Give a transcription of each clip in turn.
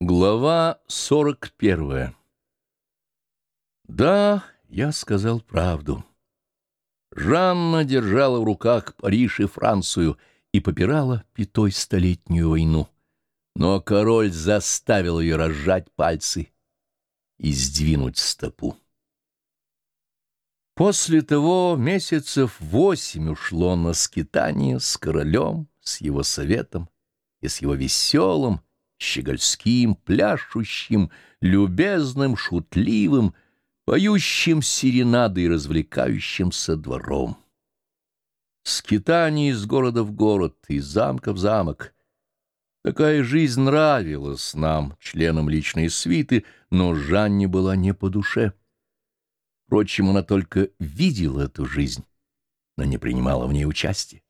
Глава сорок первая Да, я сказал правду. Жанна держала в руках Париж и Францию и попирала пятой столетнюю войну. Но король заставил ее разжать пальцы и сдвинуть стопу. После того месяцев восемь ушло на скитание с королем, с его советом и с его веселым, щегольским, пляшущим, любезным, шутливым, поющим серенады и развлекающимся двором. Скитание из города в город, из замка в замок. Такая жизнь нравилась нам, членам личной свиты, но Жанне была не по душе. Впрочем, она только видела эту жизнь, но не принимала в ней участия.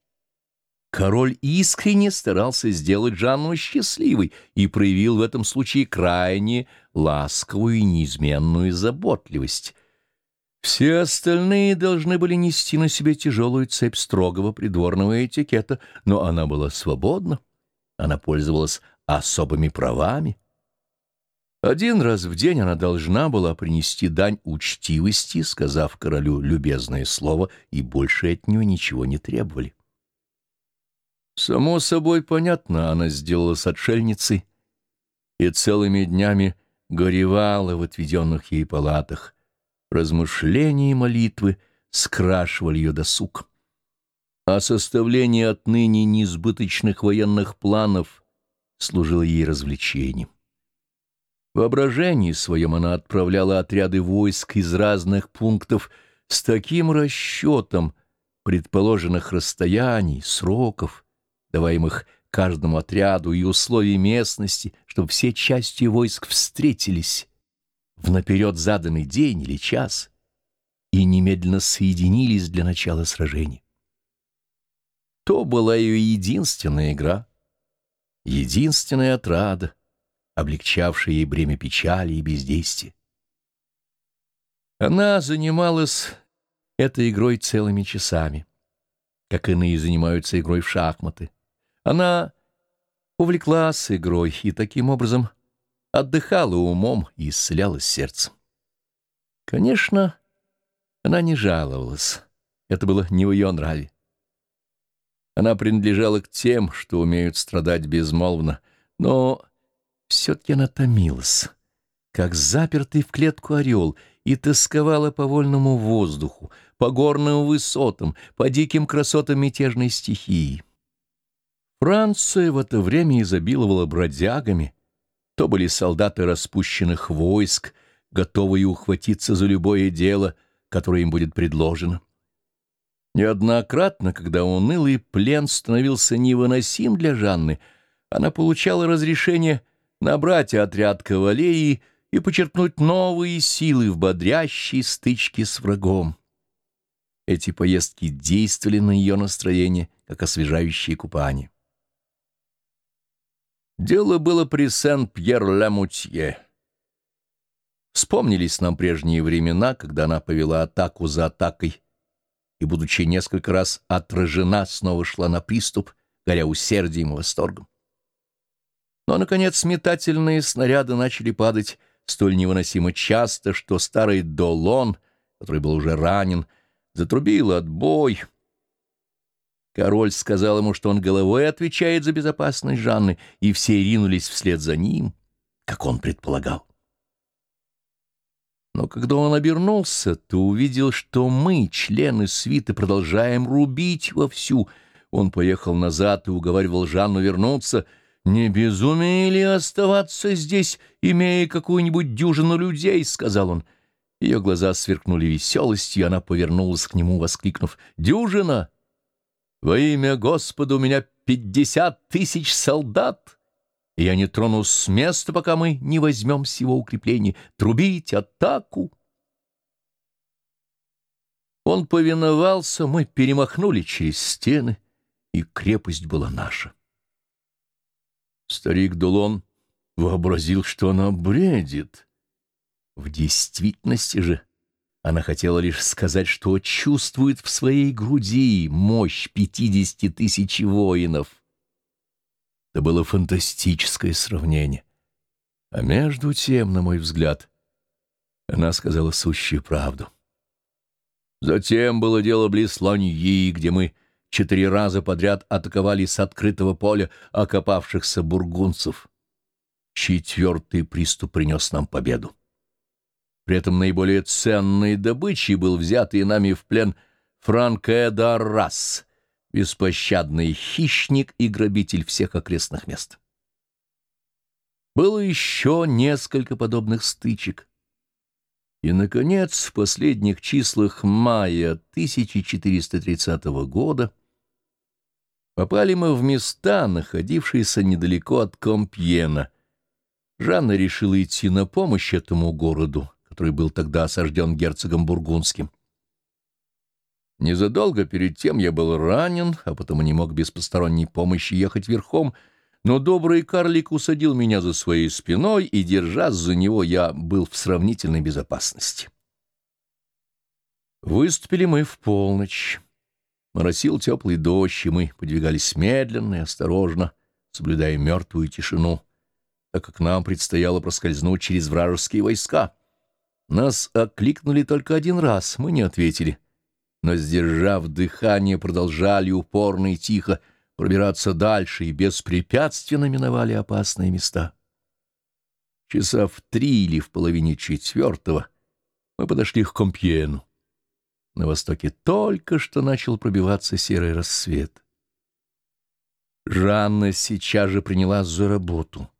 Король искренне старался сделать Жанну счастливой и проявил в этом случае крайне ласковую и неизменную заботливость. Все остальные должны были нести на себе тяжелую цепь строгого придворного этикета, но она была свободна, она пользовалась особыми правами. Один раз в день она должна была принести дань учтивости, сказав королю любезное слово, и больше от нее ничего не требовали. Само собой понятно, она сделалась отшельницей и целыми днями горевала в отведенных ей палатах. Размышления и молитвы скрашивали ее досуг. А составление отныне неизбыточных военных планов служило ей развлечением. В воображении своем она отправляла отряды войск из разных пунктов с таким расчетом предположенных расстояний, сроков, даваемых каждому отряду, и условий местности, чтобы все части войск встретились в наперед заданный день или час и немедленно соединились для начала сражения. То была ее единственная игра, единственная отрада, облегчавшая ей бремя печали и бездействия. Она занималась этой игрой целыми часами, как иные занимаются игрой в шахматы. Она увлеклась игрой и таким образом отдыхала умом и исцелялась сердцем. Конечно, она не жаловалась. Это было не в ее нраве. Она принадлежала к тем, что умеют страдать безмолвно, но все-таки она томилась, как запертый в клетку орел, и тосковала по вольному воздуху, по горным высотам, по диким красотам мятежной стихии. Франция в это время изобиловала бродягами. То были солдаты распущенных войск, готовые ухватиться за любое дело, которое им будет предложено. Неоднократно, когда унылый плен становился невыносим для Жанны, она получала разрешение набрать отряд кавалерии и почерпнуть новые силы в бодрящей стычке с врагом. Эти поездки действовали на ее настроение, как освежающее купание. Дело было при Сен-Пьер-Ля-Мутье. Вспомнились нам прежние времена, когда она повела атаку за атакой, и, будучи несколько раз отражена, снова шла на приступ, горя усердием и восторгом. Но, наконец, метательные снаряды начали падать столь невыносимо часто, что старый Долон, который был уже ранен, затрубил отбой — Король сказал ему, что он головой отвечает за безопасность Жанны, и все ринулись вслед за ним, как он предполагал. Но когда он обернулся, то увидел, что мы, члены свиты, продолжаем рубить вовсю. Он поехал назад и уговаривал Жанну вернуться. «Не безумие ли оставаться здесь, имея какую-нибудь дюжину людей?» — сказал он. Ее глаза сверкнули веселостью, и она повернулась к нему, воскликнув «Дюжина!» Во имя Господа у меня пятьдесят тысяч солдат, и я не тронусь с места, пока мы не возьмем всего укрепления. Трубить атаку!» Он повиновался, мы перемахнули через стены, и крепость была наша. Старик Дулон вообразил, что она бредит. В действительности же она хотела лишь сказать, что чувствует в своей груди мощь пятидесяти тысяч воинов. Это было фантастическое сравнение. А между тем, на мой взгляд, она сказала сущую правду. Затем было дело близ Ланьи, где мы четыре раза подряд атаковали с открытого поля окопавшихся бургунцев. Четвертый приступ принес нам победу. При этом наиболее ценной добычей был взятый нами в плен Франк Эдар беспощадный хищник и грабитель всех окрестных мест. Было еще несколько подобных стычек. И, наконец, в последних числах мая 1430 года попали мы в места, находившиеся недалеко от Компьена. Жанна решила идти на помощь этому городу, который был тогда осажден герцогом Бургундским. Незадолго перед тем я был ранен, а потому не мог без посторонней помощи ехать верхом, но добрый карлик усадил меня за своей спиной, и, держась за него, я был в сравнительной безопасности. Выступили мы в полночь. Моросил теплый дождь, и мы подвигались медленно и осторожно, соблюдая мертвую тишину, так как нам предстояло проскользнуть через вражеские войска. Нас окликнули только один раз, мы не ответили, но, сдержав дыхание, продолжали упорно и тихо, пробираться дальше и беспрепятственно миновали опасные места. Часа в три или в половине четвертого мы подошли к Компьену. На востоке только что начал пробиваться серый рассвет. Жанна сейчас же принялась за работу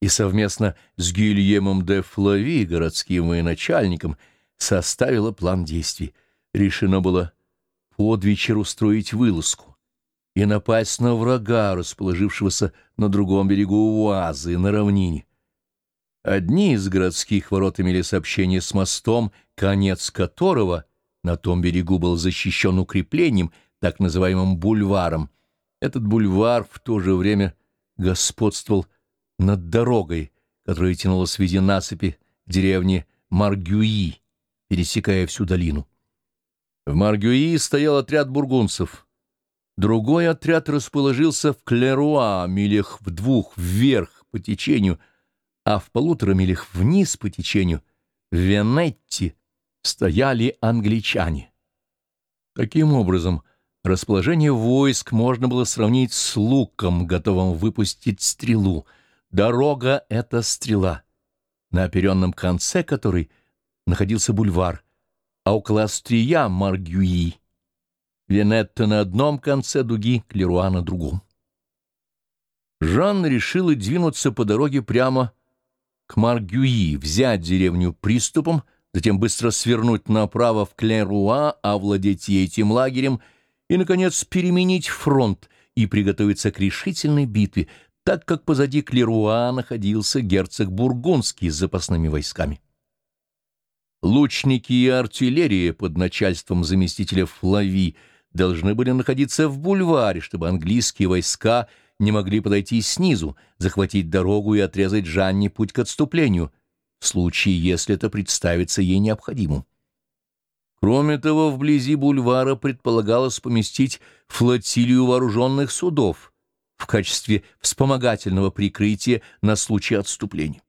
и совместно с Гильемом де Флави, городским военачальником, составила план действий. Решено было под вечер устроить вылазку и напасть на врага, расположившегося на другом берегу Уазы, на равнине. Одни из городских ворот имели сообщение с мостом, конец которого на том берегу был защищен укреплением, так называемым бульваром. Этот бульвар в то же время господствовал над дорогой, которая тянулась в виде насыпи к деревне Маргюи, пересекая всю долину. В Маргюи стоял отряд бургунцев — Другой отряд расположился в Клеруа, милях в двух вверх по течению, а в полутора милях вниз по течению, в Венетти, стояли англичане. Таким образом, расположение войск можно было сравнить с луком, готовым выпустить стрелу. Дорога — это стрела, на оперенном конце которой находился бульвар, а около острия — Маргюи. Венетта на одном конце дуги, Клеруа на другом. Жанна решила двинуться по дороге прямо к Маргюи, взять деревню приступом, затем быстро свернуть направо в Клеруа, овладеть этим лагерем и, наконец, переменить фронт и приготовиться к решительной битве, так как позади Клеруа находился герцог Бургундский с запасными войсками. Лучники и артиллерия под начальством заместителя Флави — должны были находиться в бульваре, чтобы английские войска не могли подойти снизу, захватить дорогу и отрезать Жанне путь к отступлению, в случае, если это представится ей необходимым. Кроме того, вблизи бульвара предполагалось поместить флотилию вооруженных судов в качестве вспомогательного прикрытия на случай отступления.